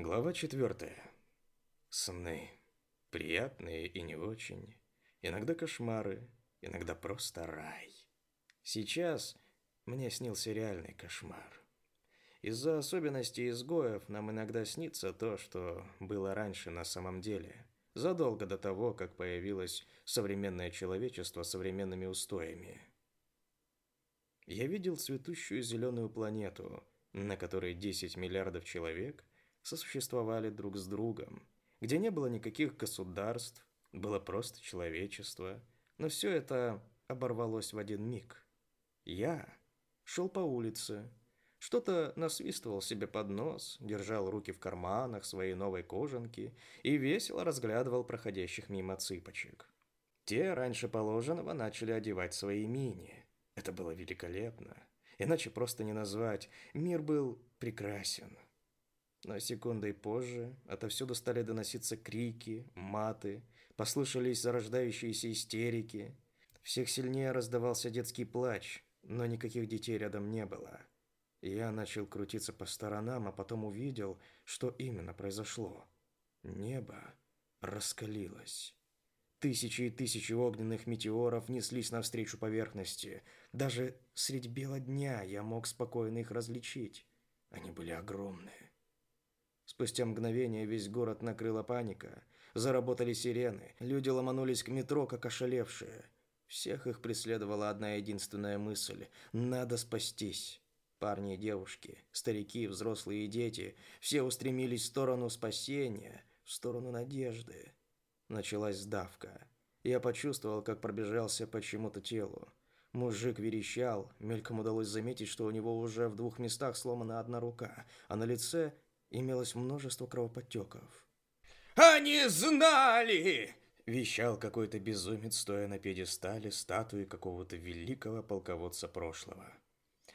Глава четвертая. Сны. Приятные и не очень. Иногда кошмары, иногда просто рай. Сейчас мне снился реальный кошмар. Из-за особенностей изгоев нам иногда снится то, что было раньше на самом деле, задолго до того, как появилось современное человечество с современными устоями. Я видел цветущую зеленую планету, на которой 10 миллиардов человек сосуществовали друг с другом, где не было никаких государств, было просто человечество, но все это оборвалось в один миг. Я шел по улице, что-то насвистывал себе под нос, держал руки в карманах своей новой кожанки и весело разглядывал проходящих мимо цыпочек. Те раньше положенного начали одевать свои мини. Это было великолепно. Иначе просто не назвать. Мир был прекрасен. Но секундой позже отовсюду стали доноситься крики, маты, послышались зарождающиеся истерики. Всех сильнее раздавался детский плач, но никаких детей рядом не было. Я начал крутиться по сторонам, а потом увидел, что именно произошло. Небо раскалилось. Тысячи и тысячи огненных метеоров неслись навстречу поверхности. Даже средь бела дня я мог спокойно их различить. Они были огромные. Спустя мгновение весь город накрыла паника. Заработали сирены, люди ломанулись к метро, как ошалевшие. Всех их преследовала одна единственная мысль – надо спастись. Парни и девушки, старики, взрослые и дети – все устремились в сторону спасения, в сторону надежды. Началась сдавка. Я почувствовал, как пробежался по чему-то телу. Мужик верещал, мельком удалось заметить, что у него уже в двух местах сломана одна рука, а на лице имелось множество кровоподтеков. «Они знали!» – вещал какой-то безумец, стоя на пьедестале статуи какого-то великого полководца прошлого.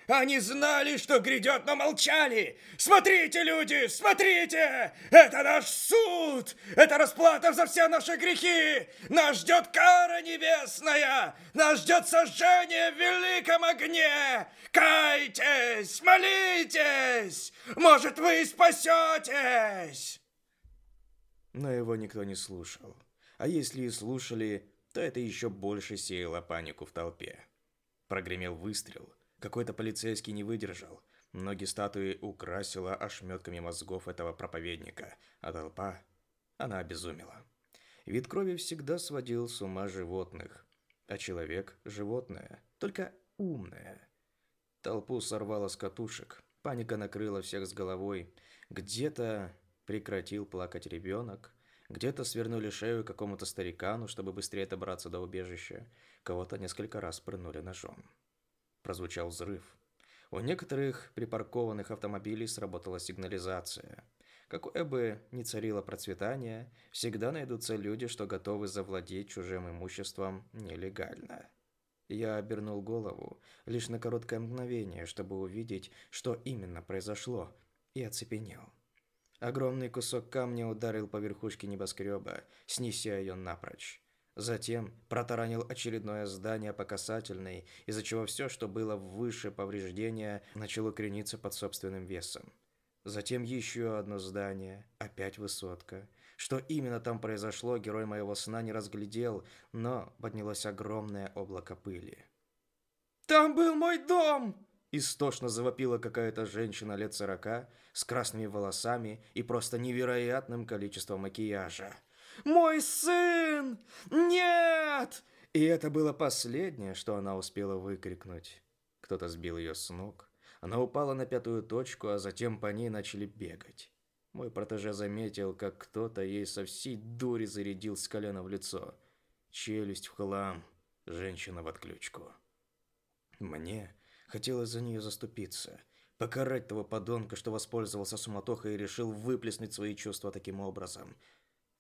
Они знали, что грядет, но молчали. Смотрите, люди, смотрите! Это наш суд! Это расплата за все наши грехи! Нас ждет кара небесная! Нас ждет сожжение в великом огне! Кайтесь, молитесь! Может, вы спасетесь!» Но его никто не слушал. А если и слушали, то это еще больше сеяло панику в толпе. Прогремел выстрел – какой-то полицейский не выдержал. Ноги статуи украсила ошметками мозгов этого проповедника, а толпа, она обезумела. Вид крови всегда сводил с ума животных, а человек – животное, только умное. Толпу сорвало с катушек, паника накрыла всех с головой. Где-то прекратил плакать ребенок, где-то свернули шею какому-то старикану, чтобы быстрее добраться до убежища, кого-то несколько раз прынули ножом прозвучал взрыв. У некоторых припаркованных автомобилей сработала сигнализация. Какое бы ни царило процветание, всегда найдутся люди, что готовы завладеть чужим имуществом нелегально. Я обернул голову лишь на короткое мгновение, чтобы увидеть, что именно произошло, и оцепенел. Огромный кусок камня ударил по верхушке небоскреба, снеся ее напрочь. Затем протаранил очередное здание по касательной, из-за чего все, что было выше повреждения, начало крениться под собственным весом. Затем еще одно здание, опять высотка. Что именно там произошло, герой моего сна не разглядел, но поднялось огромное облако пыли. «Там был мой дом!» Истошно завопила какая-то женщина лет сорока, с красными волосами и просто невероятным количеством макияжа. Мой сын! Нет!» И это было последнее, что она успела выкрикнуть. Кто-то сбил ее с ног. Она упала на пятую точку, а затем по ней начали бегать. Мой протеже заметил, как кто-то ей со всей дури зарядил с колена в лицо. Челюсть в хлам, женщина в отключку. Мне хотелось за нее заступиться, покарать того подонка, что воспользовался суматохой и решил выплеснуть свои чувства таким образом –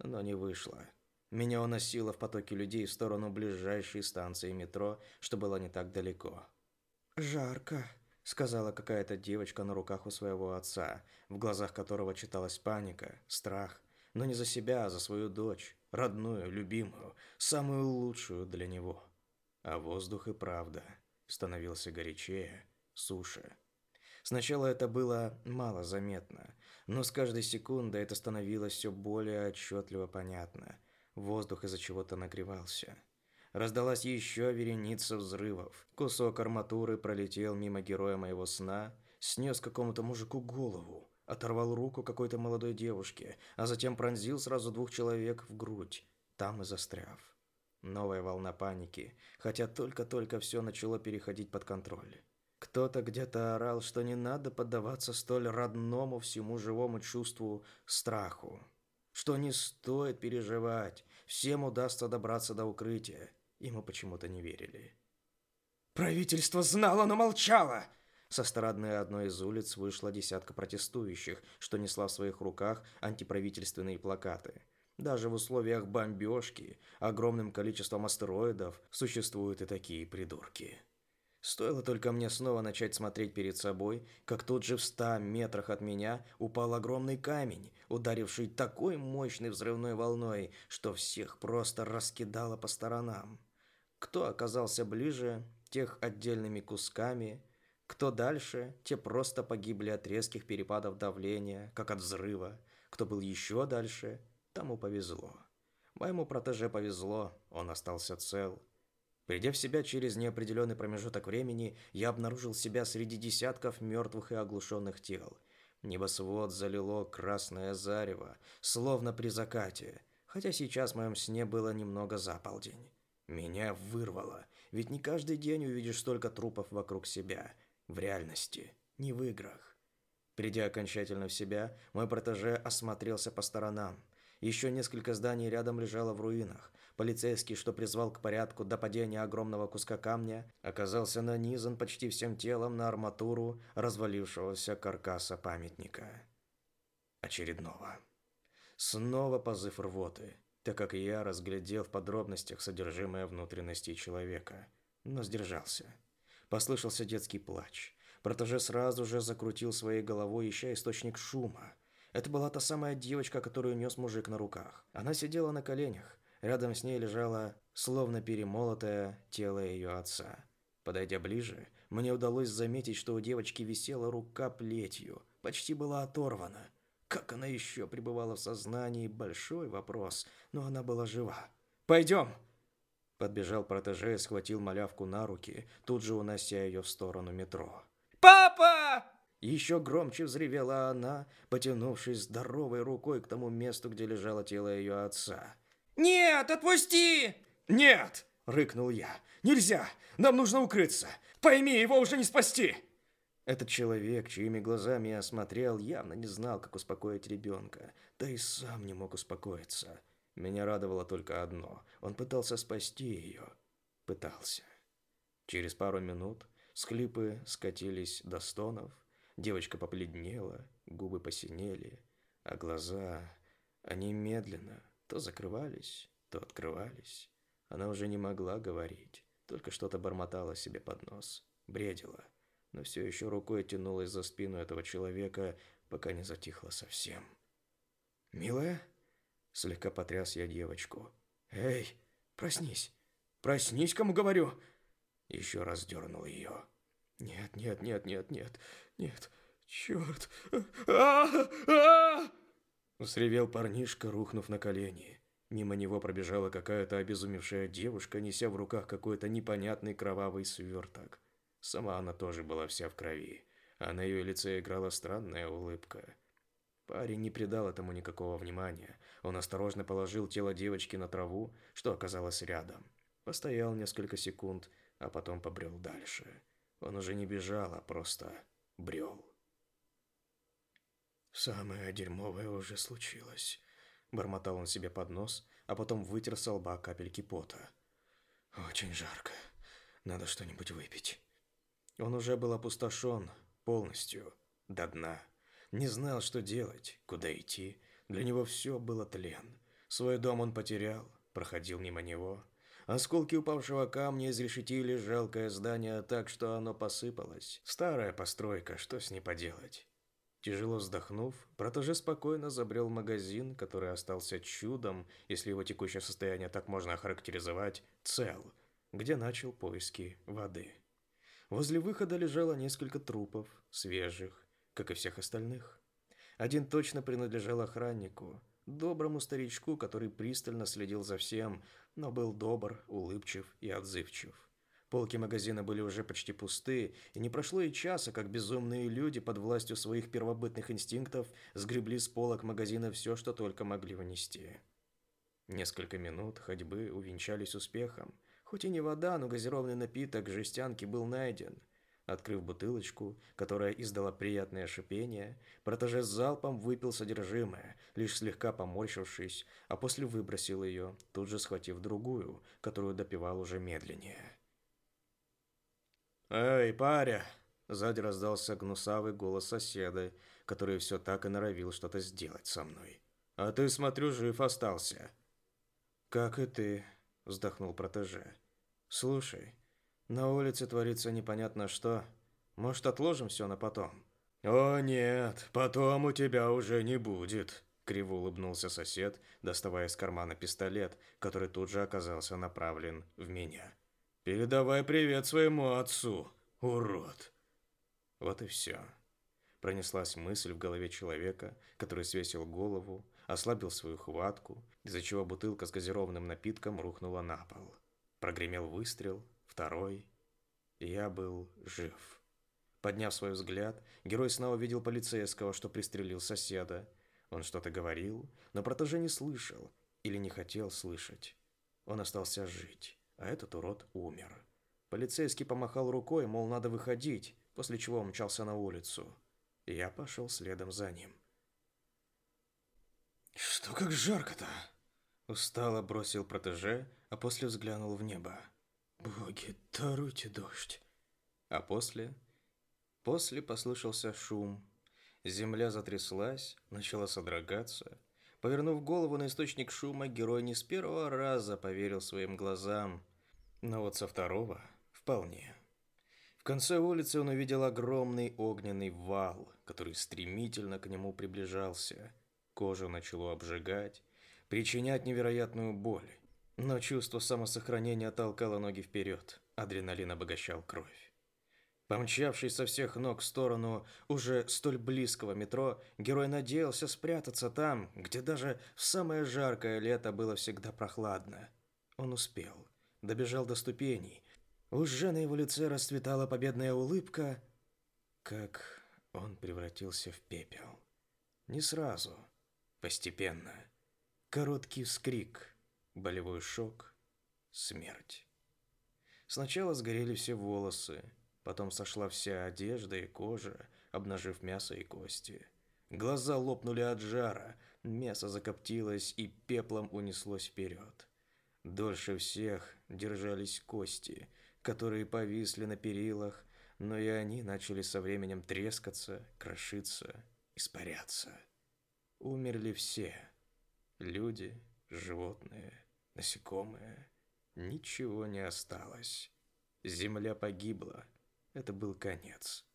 но не вышло. Меня уносило в потоке людей в сторону ближайшей станции метро, что было не так далеко. «Жарко», — сказала какая-то девочка на руках у своего отца, в глазах которого читалась паника, страх, но не за себя, а за свою дочь, родную, любимую, самую лучшую для него. А воздух и правда становился горячее, суше. Сначала это было мало заметно, Но с каждой секундой это становилось все более отчетливо понятно. Воздух из-за чего-то нагревался. Раздалась еще вереница взрывов. Кусок арматуры пролетел мимо героя моего сна, снес какому-то мужику голову, оторвал руку какой-то молодой девушке, а затем пронзил сразу двух человек в грудь, там и застряв. Новая волна паники, хотя только-только все начало переходить под контроль. Кто-то где-то орал, что не надо поддаваться столь родному всему живому чувству страху, что не стоит переживать, всем удастся добраться до укрытия. Ему почему-то не верили. «Правительство знало, но молчало!» Со стороны одной из улиц вышла десятка протестующих, что несла в своих руках антиправительственные плакаты. Даже в условиях бомбежки, огромным количеством астероидов, существуют и такие придурки. Стоило только мне снова начать смотреть перед собой, как тут же в ста метрах от меня упал огромный камень, ударивший такой мощной взрывной волной, что всех просто раскидало по сторонам. Кто оказался ближе, тех отдельными кусками, кто дальше, те просто погибли от резких перепадов давления, как от взрыва. Кто был еще дальше, тому повезло. Моему протеже повезло, он остался цел. Придя в себя через неопределенный промежуток времени, я обнаружил себя среди десятков мертвых и оглушенных тел. Небосвод залило красное зарево, словно при закате, хотя сейчас в моем сне было немного за полдень. Меня вырвало, ведь не каждый день увидишь столько трупов вокруг себя. В реальности, не в играх. Придя окончательно в себя, мой протеже осмотрелся по сторонам. Еще несколько зданий рядом лежало в руинах. Полицейский, что призвал к порядку до падения огромного куска камня, оказался нанизан почти всем телом на арматуру развалившегося каркаса памятника. Очередного. Снова позыв рвоты так как я разглядел в подробностях содержимое внутренности человека, но сдержался. Послышался детский плач. Протеже сразу же закрутил своей головой, ища источник шума. Это была та самая девочка, которую нес мужик на руках. Она сидела на коленях. Рядом с ней лежало, словно перемолотое, тело ее отца. Подойдя ближе, мне удалось заметить, что у девочки висела рука плетью, почти была оторвана. Как она еще пребывала в сознании, большой вопрос, но она была жива. «Пойдем!» Подбежал протеже и схватил малявку на руки, тут же унося ее в сторону метро. «Папа!» Еще громче взревела она, потянувшись здоровой рукой к тому месту, где лежало тело ее отца. «Нет, отпусти!» «Нет!» — рыкнул я. «Нельзя! Нам нужно укрыться! Пойми, его уже не спасти!» Этот человек, чьими глазами я осмотрел, явно не знал, как успокоить ребенка, да и сам не мог успокоиться. Меня радовало только одно – он пытался спасти ее. Пытался. Через пару минут схлипы скатились до стонов, девочка побледнела, губы посинели, а глаза, они медленно то закрывались, то открывались. Она уже не могла говорить, только что-то бормотала себе под нос, бредила но все еще рукой тянулась за спину этого человека, пока не затихла совсем. «Милая?» – слегка потряс я девочку. «Эй, проснись! Проснись, кому говорю!» Еще раз дернул ее. «Нет, нет, нет, нет, нет, нет, черт! а Взревел парнишка, рухнув на колени. Мимо него пробежала какая-то обезумевшая девушка, неся в руках какой-то непонятный кровавый сверток. Сама она тоже была вся в крови, а на ее лице играла странная улыбка. Парень не придал этому никакого внимания. Он осторожно положил тело девочки на траву, что оказалось рядом. Постоял несколько секунд, а потом побрел дальше. Он уже не бежал, а просто брел. «Самое дерьмовое уже случилось», — бормотал он себе под нос, а потом вытер со лба капельки пота. «Очень жарко. Надо что-нибудь выпить». Он уже был опустошен полностью, до дна. Не знал, что делать, куда идти. Для него все было тлен. Свой дом он потерял, проходил мимо него. Осколки упавшего камня изрешетили жалкое здание так, что оно посыпалось. Старая постройка, что с ней поделать? Тяжело вздохнув, протеже спокойно забрел магазин, который остался чудом, если его текущее состояние так можно охарактеризовать, цел, где начал поиски воды. Возле выхода лежало несколько трупов, свежих, как и всех остальных. Один точно принадлежал охраннику, доброму старичку, который пристально следил за всем, но был добр, улыбчив и отзывчив. Полки магазина были уже почти пусты, и не прошло и часа, как безумные люди под властью своих первобытных инстинктов сгребли с полок магазина все, что только могли вынести. Несколько минут ходьбы увенчались успехом. Хоть и не вода, но газированный напиток жестянки был найден. Открыв бутылочку, которая издала приятное шипение, протеже с залпом выпил содержимое, лишь слегка поморщившись, а после выбросил ее, тут же схватив другую, которую допивал уже медленнее. «Эй, паря!» Сзади раздался гнусавый голос соседа, который все так и норовил что-то сделать со мной. «А ты, смотрю, жив остался». «Как и ты», — вздохнул протеже. «Слушай, на улице творится непонятно что. Может, отложим все на потом?» «О нет, потом у тебя уже не будет», — криво улыбнулся сосед, доставая из кармана пистолет, который тут же оказался направлен в меня. «Передавай привет своему отцу, урод!» Вот и все. Пронеслась мысль в голове человека, который свесил голову, ослабил свою хватку, из-за чего бутылка с газированным напитком рухнула на пол. Прогремел выстрел, второй. Я был жив. Подняв свой взгляд, герой снова видел полицейского, что пристрелил соседа. Он что-то говорил, но протеже не слышал или не хотел слышать. Он остался жить, а этот урод умер. Полицейский помахал рукой, мол, надо выходить, после чего умчался на улицу. Я пошел следом за ним. «Что как жарко-то?» Устало бросил протеже, а после взглянул в небо. «Боги, даруйте дождь!» А после... После послышался шум. Земля затряслась, начала содрогаться. Повернув голову на источник шума, герой не с первого раза поверил своим глазам. Но вот со второго вполне. В конце улицы он увидел огромный огненный вал, который стремительно к нему приближался. Кожу начало обжигать, причинять невероятную боль. Но чувство самосохранения толкало ноги вперед. Адреналин обогащал кровь. Помчавшись со всех ног в сторону уже столь близкого метро, герой надеялся спрятаться там, где даже в самое жаркое лето было всегда прохладно. Он успел. Добежал до ступеней. Уже на его лице расцветала победная улыбка, как он превратился в пепел. Не сразу, постепенно. Короткий вскрик, болевой шок, смерть. Сначала сгорели все волосы, потом сошла вся одежда и кожа, обнажив мясо и кости. Глаза лопнули от жара, мясо закоптилось и пеплом унеслось вперед. Дольше всех держались кости, которые повисли на перилах, но и они начали со временем трескаться, крошиться, испаряться. Умерли все. Люди, животные, насекомые. Ничего не осталось. Земля погибла. Это был конец.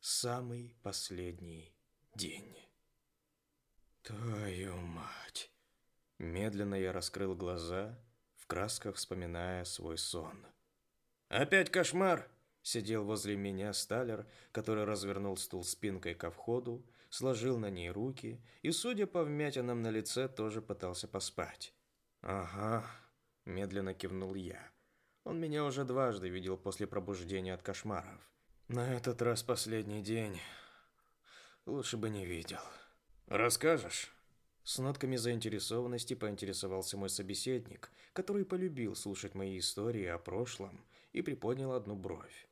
Самый последний день. Твою мать. Медленно я раскрыл глаза, красках вспоминая свой сон. Опять кошмар, сидел возле меня Сталер, который развернул стул спинкой ко входу, сложил на ней руки и, судя по вмятинам на лице, тоже пытался поспать. «Ага», – медленно кивнул я. Он меня уже дважды видел после пробуждения от кошмаров. На этот раз последний день. Лучше бы не видел. «Расскажешь?» С нотками заинтересованности поинтересовался мой собеседник, который полюбил слушать мои истории о прошлом и приподнял одну бровь.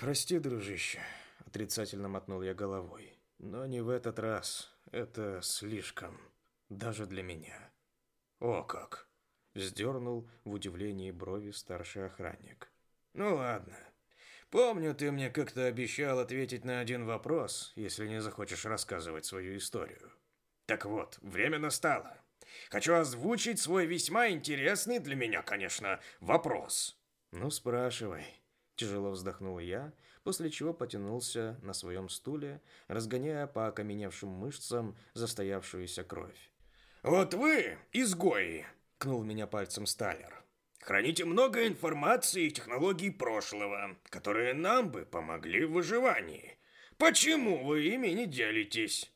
«Прости, дружище», — отрицательно мотнул я головой. «Но не в этот раз. Это слишком. Даже для меня». «О как!» — сдернул в удивлении брови старший охранник. «Ну ладно. Помню, ты мне как-то обещал ответить на один вопрос, если не захочешь рассказывать свою историю. Так вот, время настало. Хочу озвучить свой весьма интересный для меня, конечно, вопрос». «Ну, спрашивай», Тяжело вздохнул я, после чего потянулся на своем стуле, разгоняя по окаменевшим мышцам застоявшуюся кровь. «Вот вы, изгои!» – кнул меня пальцем Сталер. «Храните много информации и технологий прошлого, которые нам бы помогли в выживании. Почему вы ими не делитесь?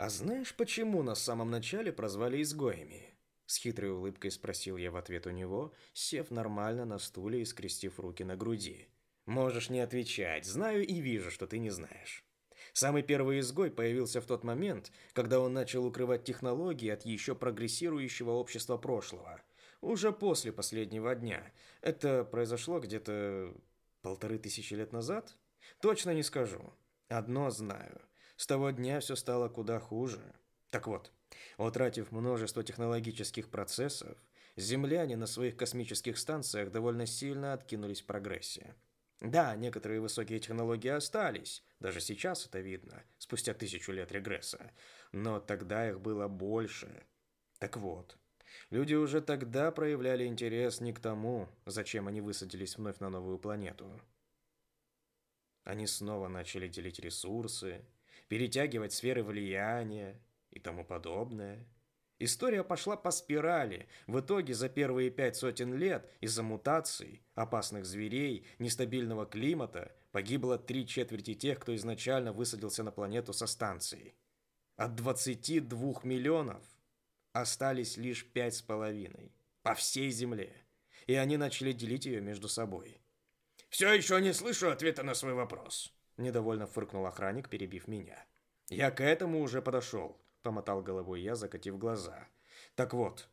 А знаешь, почему нас в самом начале прозвали изгоями? С хитрой улыбкой спросил я в ответ у него, сев нормально на стуле и скрестив руки на груди. Можешь не отвечать, знаю и вижу, что ты не знаешь. Самый первый изгой появился в тот момент, когда он начал укрывать технологии от еще прогрессирующего общества прошлого. Уже после последнего дня. Это произошло где-то полторы тысячи лет назад? Точно не скажу. Одно знаю. С того дня все стало куда хуже. Так вот, утратив множество технологических процессов, земляне на своих космических станциях довольно сильно откинулись в прогрессе. Да, некоторые высокие технологии остались, даже сейчас это видно, спустя тысячу лет регресса, но тогда их было больше. Так вот, люди уже тогда проявляли интерес не к тому, зачем они высадились вновь на новую планету. Они снова начали делить ресурсы, перетягивать сферы влияния и тому подобное. История пошла по спирали. В итоге за первые пять сотен лет из-за мутаций, опасных зверей, нестабильного климата погибло три четверти тех, кто изначально высадился на планету со станцией. От 22 миллионов остались лишь пять с половиной по всей Земле, и они начали делить ее между собой. «Все еще не слышу ответа на свой вопрос», – недовольно фыркнул охранник, перебив меня. «Я к этому уже подошел», — помотал головой я, закатив глаза. «Так вот,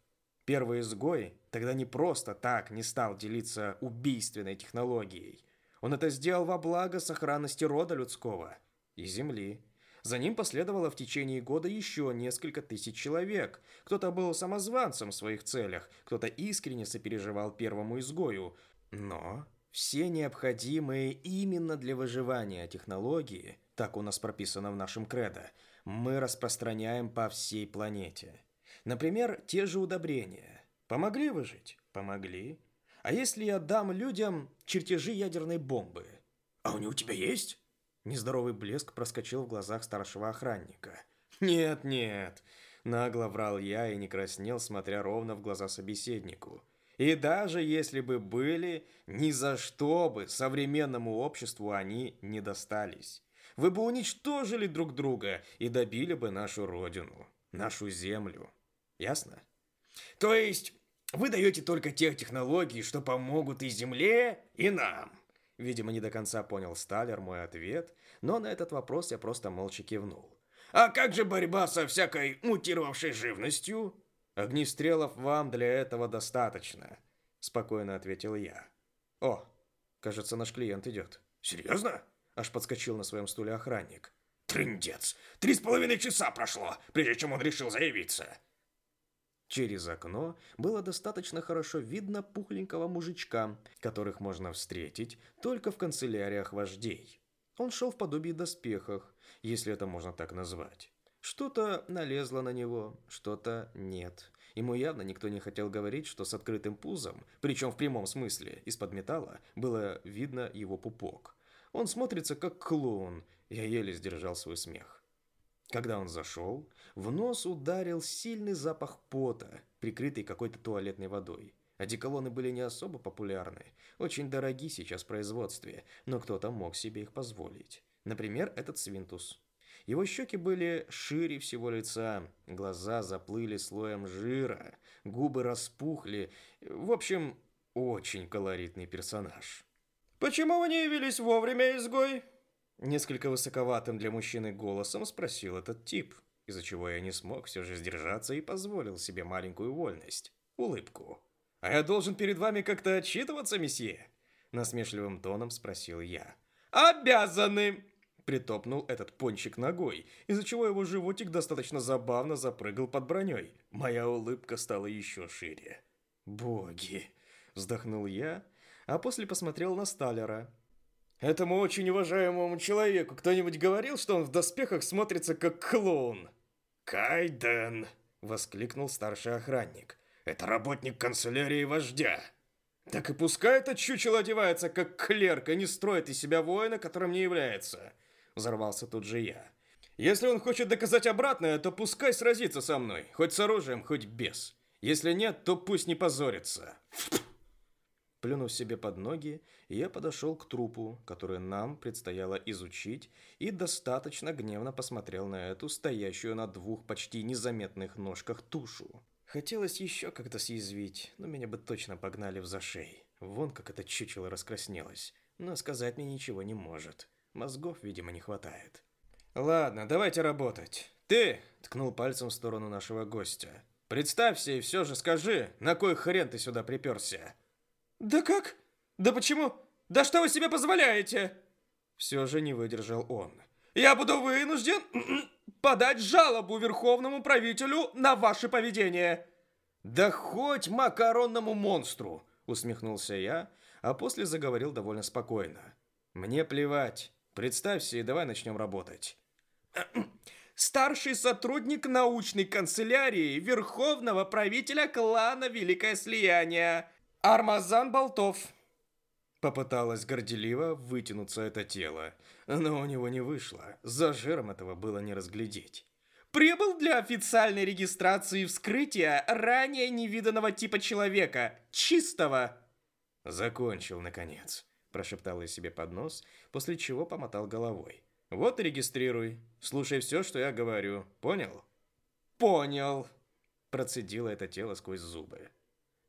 первый изгой тогда не просто так не стал делиться убийственной технологией. Он это сделал во благо сохранности рода людского и Земли. За ним последовало в течение года еще несколько тысяч человек. Кто-то был самозванцем в своих целях, кто-то искренне сопереживал первому изгою. Но все необходимые именно для выживания технологии – так у нас прописано в нашем кредо, мы распространяем по всей планете. Например, те же удобрения. Помогли выжить? Помогли. А если я дам людям чертежи ядерной бомбы? А у него у тебя есть? Нездоровый блеск проскочил в глазах старшего охранника. Нет, нет. Нагло врал я и не краснел, смотря ровно в глаза собеседнику. И даже если бы были, ни за что бы современному обществу они не достались вы бы уничтожили друг друга и добили бы нашу родину, нашу землю. Ясно? То есть вы даете только тех технологий, что помогут и Земле, и нам. Видимо, не до конца понял Сталер мой ответ, но на этот вопрос я просто молча кивнул. А как же борьба со всякой мутировавшей живностью? Огнестрелов вам для этого достаточно, спокойно ответил я. О, кажется, наш клиент идет. Серьезно? Аж подскочил на своем стуле охранник. Трындец! Три с половиной часа прошло, прежде чем он решил заявиться. Через окно было достаточно хорошо видно пухленького мужичка, которых можно встретить только в канцеляриях вождей. Он шел в подобии доспехах, если это можно так назвать. Что-то налезло на него, что-то нет. Ему явно никто не хотел говорить, что с открытым пузом, причем в прямом смысле, из-под металла, было видно его пупок. Он смотрится как клоун. Я еле сдержал свой смех. Когда он зашел, в нос ударил сильный запах пота, прикрытый какой-то туалетной водой. Одеколоны были не особо популярны, очень дороги сейчас в производстве, но кто-то мог себе их позволить. Например, этот свинтус. Его щеки были шире всего лица, глаза заплыли слоем жира, губы распухли. В общем, очень колоритный персонаж. «Почему вы не явились вовремя, изгой?» Несколько высоковатым для мужчины голосом спросил этот тип, из-за чего я не смог все же сдержаться и позволил себе маленькую вольность, улыбку. «А я должен перед вами как-то отчитываться, месье?» Насмешливым тоном спросил я. «Обязаны!» Притопнул этот пончик ногой, из-за чего его животик достаточно забавно запрыгал под броней. Моя улыбка стала еще шире. «Боги!» Вздохнул я а после посмотрел на Сталлера. «Этому очень уважаемому человеку кто-нибудь говорил, что он в доспехах смотрится как клоун?» «Кайден!» — воскликнул старший охранник. «Это работник канцелярии вождя!» «Так и пускай этот чучело одевается, как клерк, и не строит из себя воина, которым не является!» Взорвался тут же я. «Если он хочет доказать обратное, то пускай сразится со мной, хоть с оружием, хоть без. Если нет, то пусть не позорится!» Плюнув себе под ноги, я подошел к трупу, который нам предстояло изучить, и достаточно гневно посмотрел на эту, стоящую на двух почти незаметных ножках тушу. Хотелось еще как-то съязвить, но меня бы точно погнали в зашей. Вон как это чучело раскраснелось, но сказать мне ничего не может. Мозгов, видимо, не хватает. «Ладно, давайте работать. Ты!» – ткнул пальцем в сторону нашего гостя. «Представься и все же скажи, на кой хрен ты сюда приперся?» «Да как? Да почему? Да что вы себе позволяете?» Все же не выдержал он. «Я буду вынужден подать жалобу верховному правителю на ваше поведение». «Да хоть макаронному монстру!» усмехнулся я, а после заговорил довольно спокойно. «Мне плевать. Представься и давай начнем работать». Старший сотрудник научной канцелярии Верховного правителя клана Великое Слияние Армазан Болтов. Попыталась горделиво вытянуться это тело, но у него не вышло. За жиром этого было не разглядеть. Прибыл для официальной регистрации вскрытия ранее невиданного типа человека, чистого. Закончил, наконец, прошептал я себе под нос, после чего помотал головой. Вот и регистрируй. Слушай все, что я говорю. Понял? Понял. Процедило это тело сквозь зубы.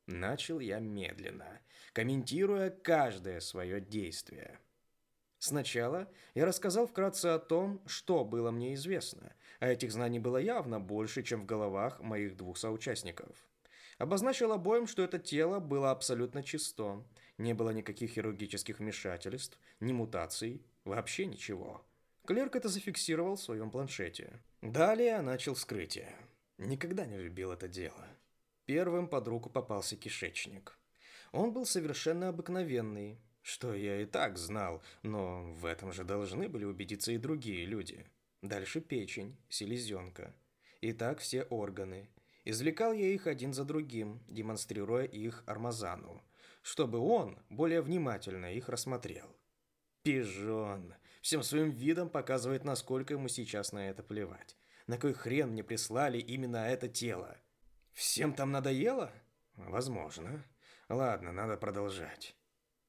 Начал я медленно, комментируя каждое свое действие. Сначала я рассказал вкратце о том, что было мне известно, а этих знаний было явно больше, чем в головах моих двух соучастников. Обозначил обоим, что это тело было абсолютно чисто, не было никаких хирургических вмешательств, ни мутаций, вообще ничего. Клерк это зафиксировал в своем планшете. Далее начал вскрытие. Никогда не любил это дело. Первым под руку попался кишечник. Он был совершенно обыкновенный, что я и так знал, но в этом же должны были убедиться и другие люди. Дальше печень, селезенка. И так все органы. Извлекал я их один за другим, демонстрируя их Армазану, чтобы он более внимательно их рассмотрел. Пижон всем своим видом показывает, насколько ему сейчас на это плевать. На кой хрен мне прислали именно это тело? Всем там надоело? Возможно. Ладно, надо продолжать.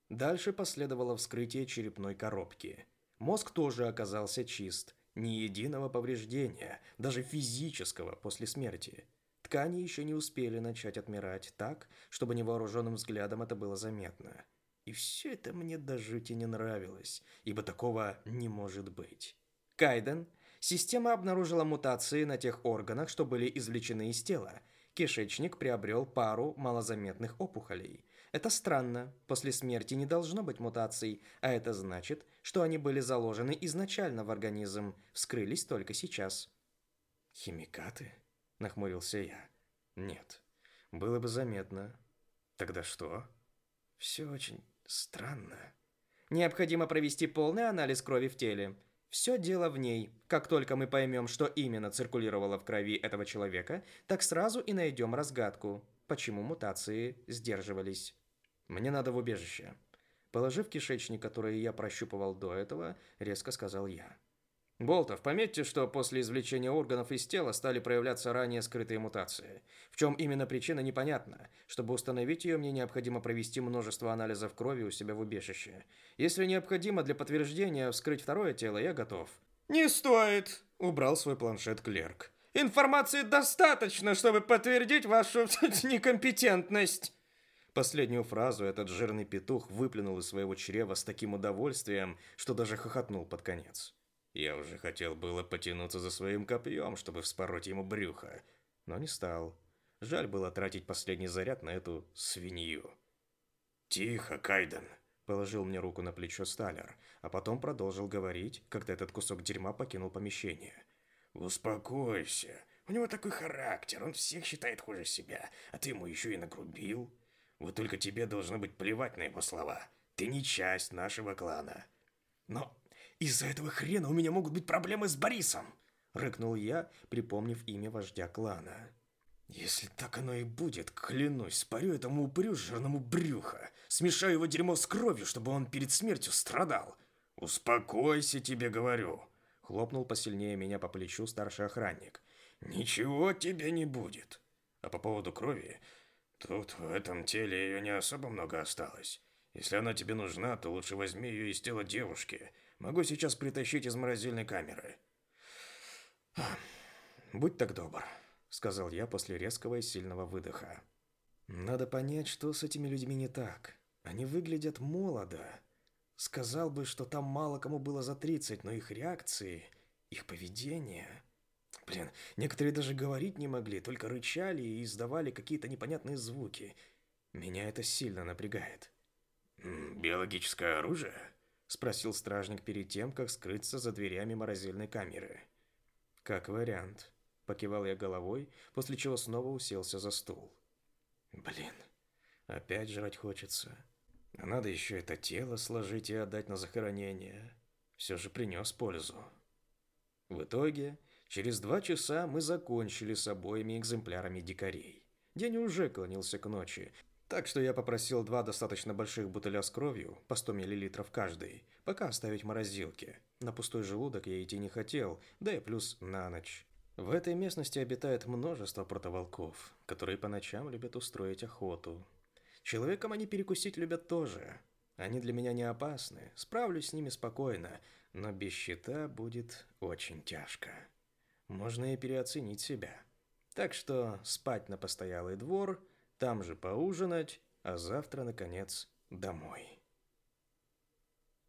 Дальше последовало вскрытие черепной коробки. Мозг тоже оказался чист. Ни единого повреждения, даже физического, после смерти. Ткани еще не успели начать отмирать так, чтобы невооруженным взглядом это было заметно. И все это мне до жути не нравилось, ибо такого не может быть. Кайден, система обнаружила мутации на тех органах, что были извлечены из тела, Кишечник приобрел пару малозаметных опухолей. Это странно, после смерти не должно быть мутаций, а это значит, что они были заложены изначально в организм, вскрылись только сейчас. «Химикаты?» – нахмурился я. «Нет, было бы заметно. Тогда что?» «Все очень странно. Необходимо провести полный анализ крови в теле. Все дело в ней. Как только мы поймем, что именно циркулировало в крови этого человека, так сразу и найдем разгадку, почему мутации сдерживались. Мне надо в убежище. Положив кишечник, который я прощупывал до этого, резко сказал я. Болтов, пометьте, что после извлечения органов из тела стали проявляться ранее скрытые мутации. В чем именно причина, непонятно. Чтобы установить ее, мне необходимо провести множество анализов крови у себя в убежище. Если необходимо для подтверждения вскрыть второе тело, я готов. «Не стоит!» – убрал свой планшет клерк. «Информации достаточно, чтобы подтвердить вашу некомпетентность!» Последнюю фразу этот жирный петух выплюнул из своего чрева с таким удовольствием, что даже хохотнул под конец. Я уже хотел было потянуться за своим копьем, чтобы вспороть ему брюхо, но не стал. Жаль было тратить последний заряд на эту свинью. «Тихо, Кайден!» – положил мне руку на плечо Сталер, а потом продолжил говорить, когда этот кусок дерьма покинул помещение. «Успокойся. У него такой характер, он всех считает хуже себя, а ты ему еще и нагрубил. Вот только тебе должно быть плевать на его слова. Ты не часть нашего клана. Но из-за этого хрена у меня могут быть проблемы с Борисом!» Рыкнул я, припомнив имя вождя клана. «Если так оно и будет, клянусь, спарю этому упырю жирному брюха, смешаю его дерьмо с кровью, чтобы он перед смертью страдал. Успокойся, тебе говорю!» Хлопнул посильнее меня по плечу старший охранник. «Ничего тебе не будет. А по поводу крови, Тут в этом теле ее не особо много осталось. Если она тебе нужна, то лучше возьми ее из тела девушки. Могу сейчас притащить из морозильной камеры. Будь так добр, сказал я после резкого и сильного выдоха. Надо понять, что с этими людьми не так. Они выглядят молодо. Сказал бы, что там мало кому было за 30, но их реакции, их поведение... Блин, некоторые даже говорить не могли, только рычали и издавали какие-то непонятные звуки. Меня это сильно напрягает. «Биологическое оружие?» – спросил стражник перед тем, как скрыться за дверями морозильной камеры. «Как вариант», – покивал я головой, после чего снова уселся за стул. «Блин, опять жрать хочется. А надо еще это тело сложить и отдать на захоронение. Все же принес пользу». В итоге Через два часа мы закончили с обоими экземплярами дикарей. День уже клонился к ночи, так что я попросил два достаточно больших бутыля с кровью, по 100 мл каждый, пока оставить в морозилке. На пустой желудок я идти не хотел, да и плюс на ночь. В этой местности обитает множество протоволков, которые по ночам любят устроить охоту. Человеком они перекусить любят тоже. Они для меня не опасны, справлюсь с ними спокойно, но без щита будет очень тяжко можно и переоценить себя. Так что спать на постоялый двор, там же поужинать, а завтра, наконец, домой.